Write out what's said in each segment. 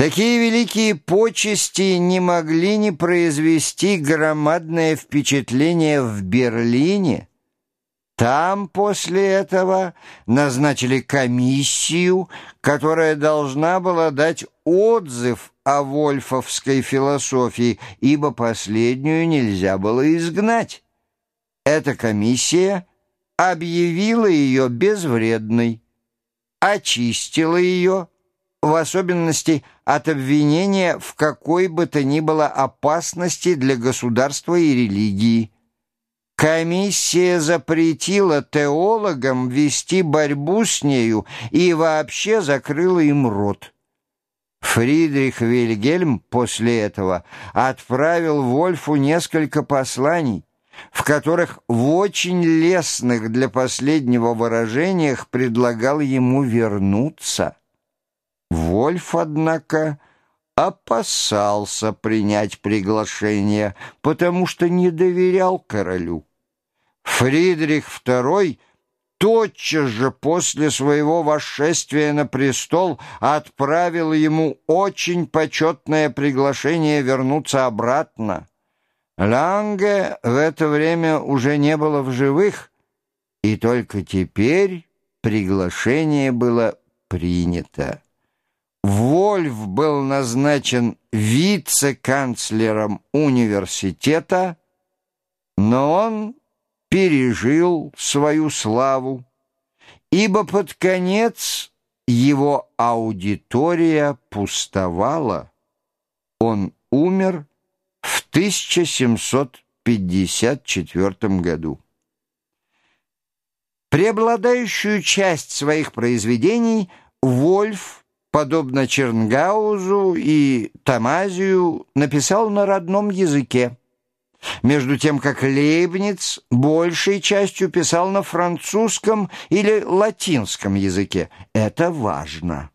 Такие великие почести не могли не произвести громадное впечатление в Берлине. Там после этого назначили комиссию, которая должна была дать отзыв о вольфовской философии, ибо последнюю нельзя было изгнать. Эта комиссия объявила ее безвредной, очистила ее, в особенности от обвинения в какой бы то ни было опасности для государства и религии. Комиссия запретила теологам вести борьбу с нею и вообще закрыла им рот. Фридрих Вильгельм после этого отправил Вольфу несколько посланий, в которых в очень лестных для последнего выражениях предлагал ему вернуться. Вольф, однако, опасался принять приглашение, потому что не доверял королю. Фридрих II тотчас же после своего восшествия на престол отправил ему очень почетное приглашение вернуться обратно. Ланге в это время уже не было в живых, и только теперь приглашение было принято. Вольф был назначен вице-канцлером университета, но он пережил свою славу, ибо под конец его аудитория пустовала. Он умер в 1754 году. Преобладающую часть своих произведений Вольф подобно Чернгаузу и Тамазию, написал на родном языке, между тем как Лейбниц большей частью писал на французском или латинском языке. Это важно.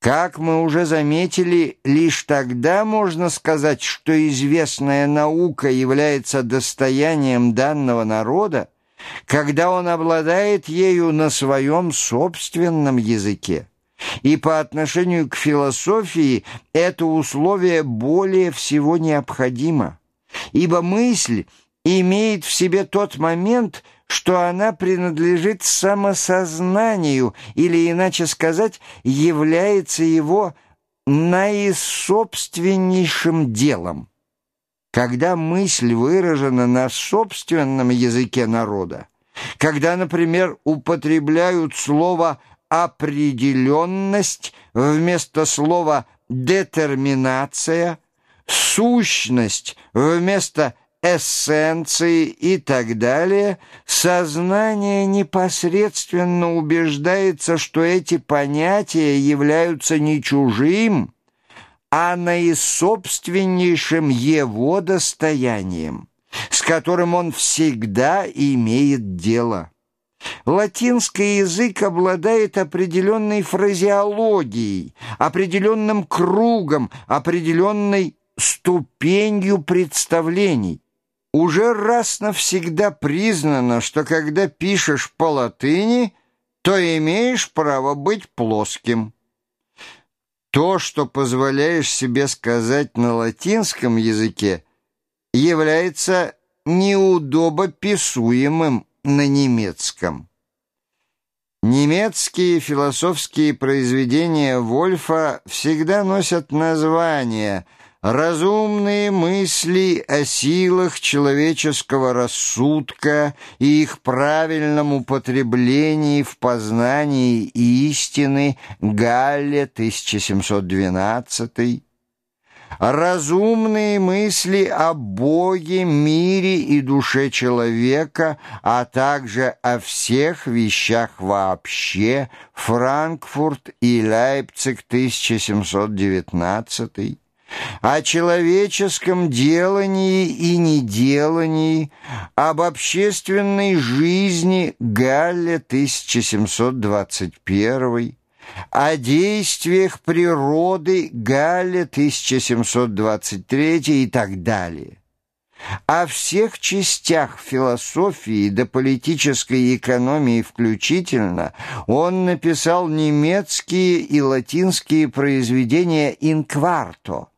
Как мы уже заметили, лишь тогда можно сказать, что известная наука является достоянием данного народа, когда он обладает ею на своем собственном языке. И по отношению к философии это условие более всего необходимо, ибо мысль имеет в себе тот момент, что она принадлежит самосознанию, или, иначе сказать, является его наисобственнейшим делом. Когда мысль выражена на собственном языке народа, когда, например, употребляют слово определенность вместо слова детерминация, сущность вместо эссенции и так далее, сознание непосредственно убеждается, что эти понятия являются не чужим, а наисобственнейшим его достоянием, с которым он всегда имеет дело. Латинский язык обладает определенной фразеологией, определенным кругом, определенной ступенью представлений. Уже раз навсегда признано, что когда пишешь по латыни, то имеешь право быть плоским. То, что позволяешь себе сказать на латинском языке, является неудобописуемым на немецком. Немецкие философские произведения Вольфа всегда носят название «Разумные мысли о силах человеческого рассудка и их правильном употреблении в познании истины» Галле 1712 разумные мысли о Боге, мире и душе человека, а также о всех вещах вообще, Франкфурт и Лейпциг 1719 о человеческом делании и неделании, об общественной жизни Галле 1721 о действиях природы Галя 1723 и так далее. О всех частях философии до политической экономии включительно он написал немецкие и латинские произведения «инкварто».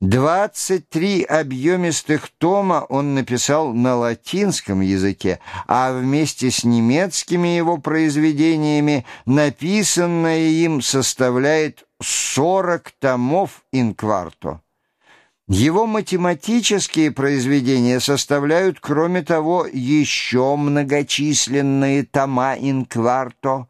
23 объемистых тома он написал на латинском языке, а вместе с немецкими его произведениями написанное им составляет 40 томов «инкварто». Его математические произведения составляют, кроме того, еще многочисленные тома инкварто.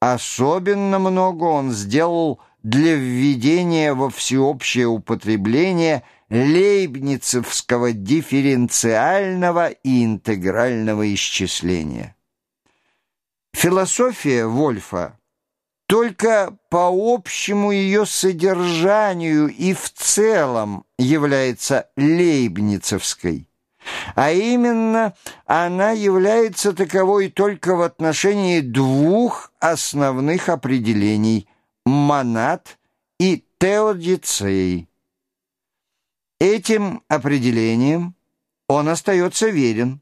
Особенно много он сделал для введения во всеобщее употребление лейбницевского дифференциального и интегрального исчисления. Философия Вольфа только по общему ее содержанию и в целом является лейбницевской. А именно, она является таковой только в отношении двух основных определений – монад и теодицей. Этим определением он остается верен.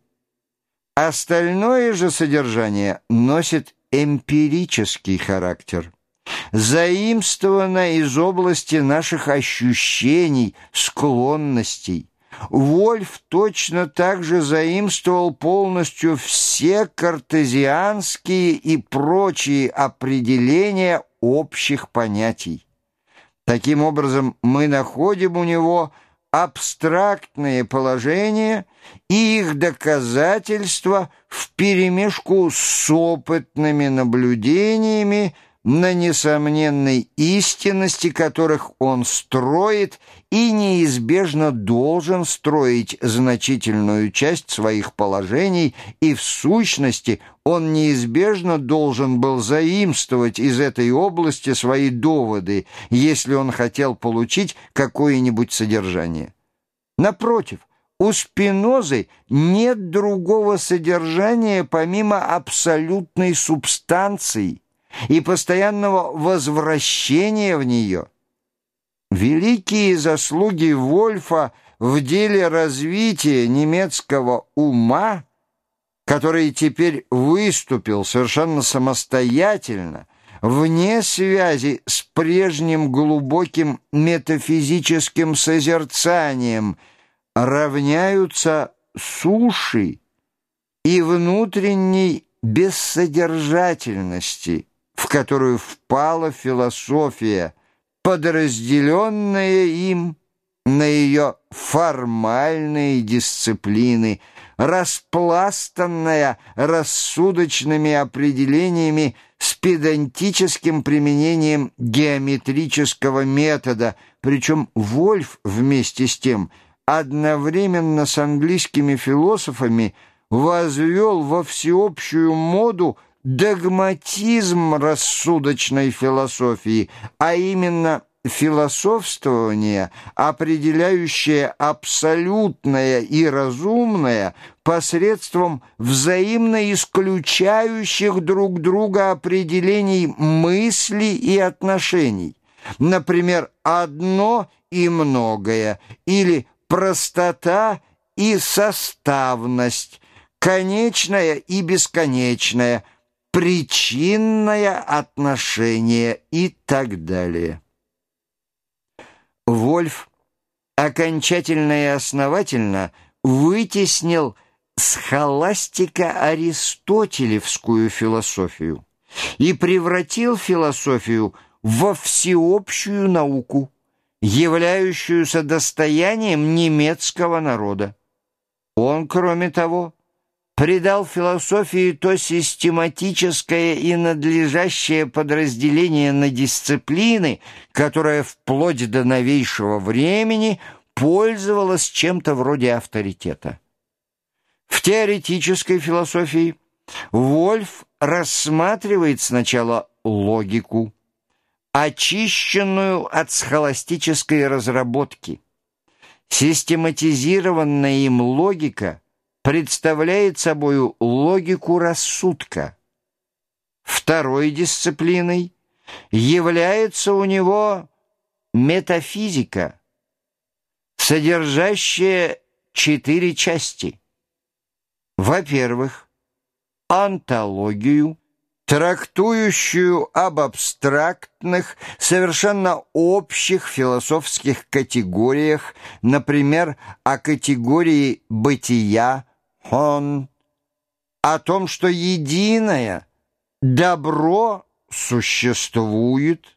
Остальное же содержание носит эмпирический характер, заимствовано из области наших ощущений, склонностей. Вольф точно так же заимствовал полностью все картезианские и прочие определения общих понятий. Таким образом, мы находим у него абстрактные положения и их доказательства вперемешку с опытными наблюдениями, на несомненной истинности которых он строит и неизбежно должен строить значительную часть своих положений, и в сущности он неизбежно должен был заимствовать из этой области свои доводы, если он хотел получить какое-нибудь содержание. Напротив, у Спинозы нет другого содержания помимо абсолютной субстанции и постоянного возвращения в нее. Великие заслуги Вольфа в деле развития немецкого ума, который теперь выступил совершенно самостоятельно, вне связи с прежним глубоким метафизическим созерцанием – равняются суши и внутренней бессодержательности, которую впала философия, подразделенная им на ее формальные дисциплины, распластанная рассудочными определениями с педантическим применением геометрического метода, причем Вольф вместе с тем – одновременно с английскими философами возвел во всеобщую моду догматизм рассудочной философии, а именно философствование, определяющее абсолютное и разумное посредством взаимно исключающих друг друга определений мысли и отношений. Например, одно и многое, или простота и составность, конечное и бесконечное, причинное отношение и так далее. Вольф окончательно и основательно вытеснил схоластико-аристотелевскую философию и превратил философию во всеобщую науку являющуюся достоянием немецкого народа. Он, кроме того, придал философии то систематическое и надлежащее подразделение на дисциплины, которое вплоть до новейшего времени пользовалось чем-то вроде авторитета. В теоретической философии Вольф рассматривает сначала логику, очищенную от схоластической разработки. Систематизированная им логика представляет собою логику рассудка. Второй дисциплиной является у него метафизика, содержащая четыре части. Во-первых, антологию, трактующую об абстрактных, совершенно общих философских категориях, например, о категории бытия, он, о том, что единое, добро существует,